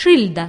Шильда.